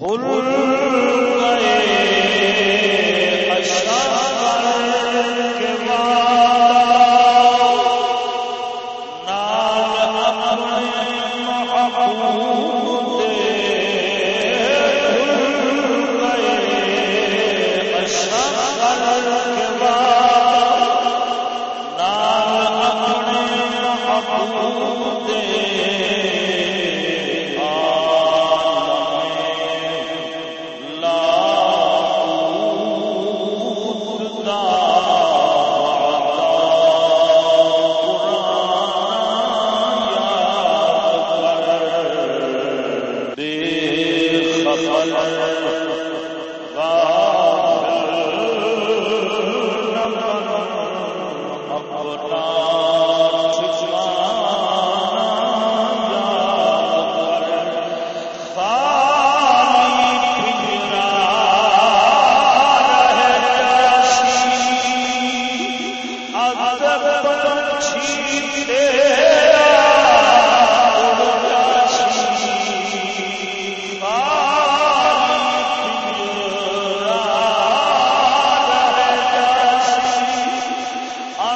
قل Oh, my God.